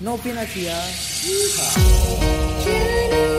No Pinasia. ¿ah? Yeehaw.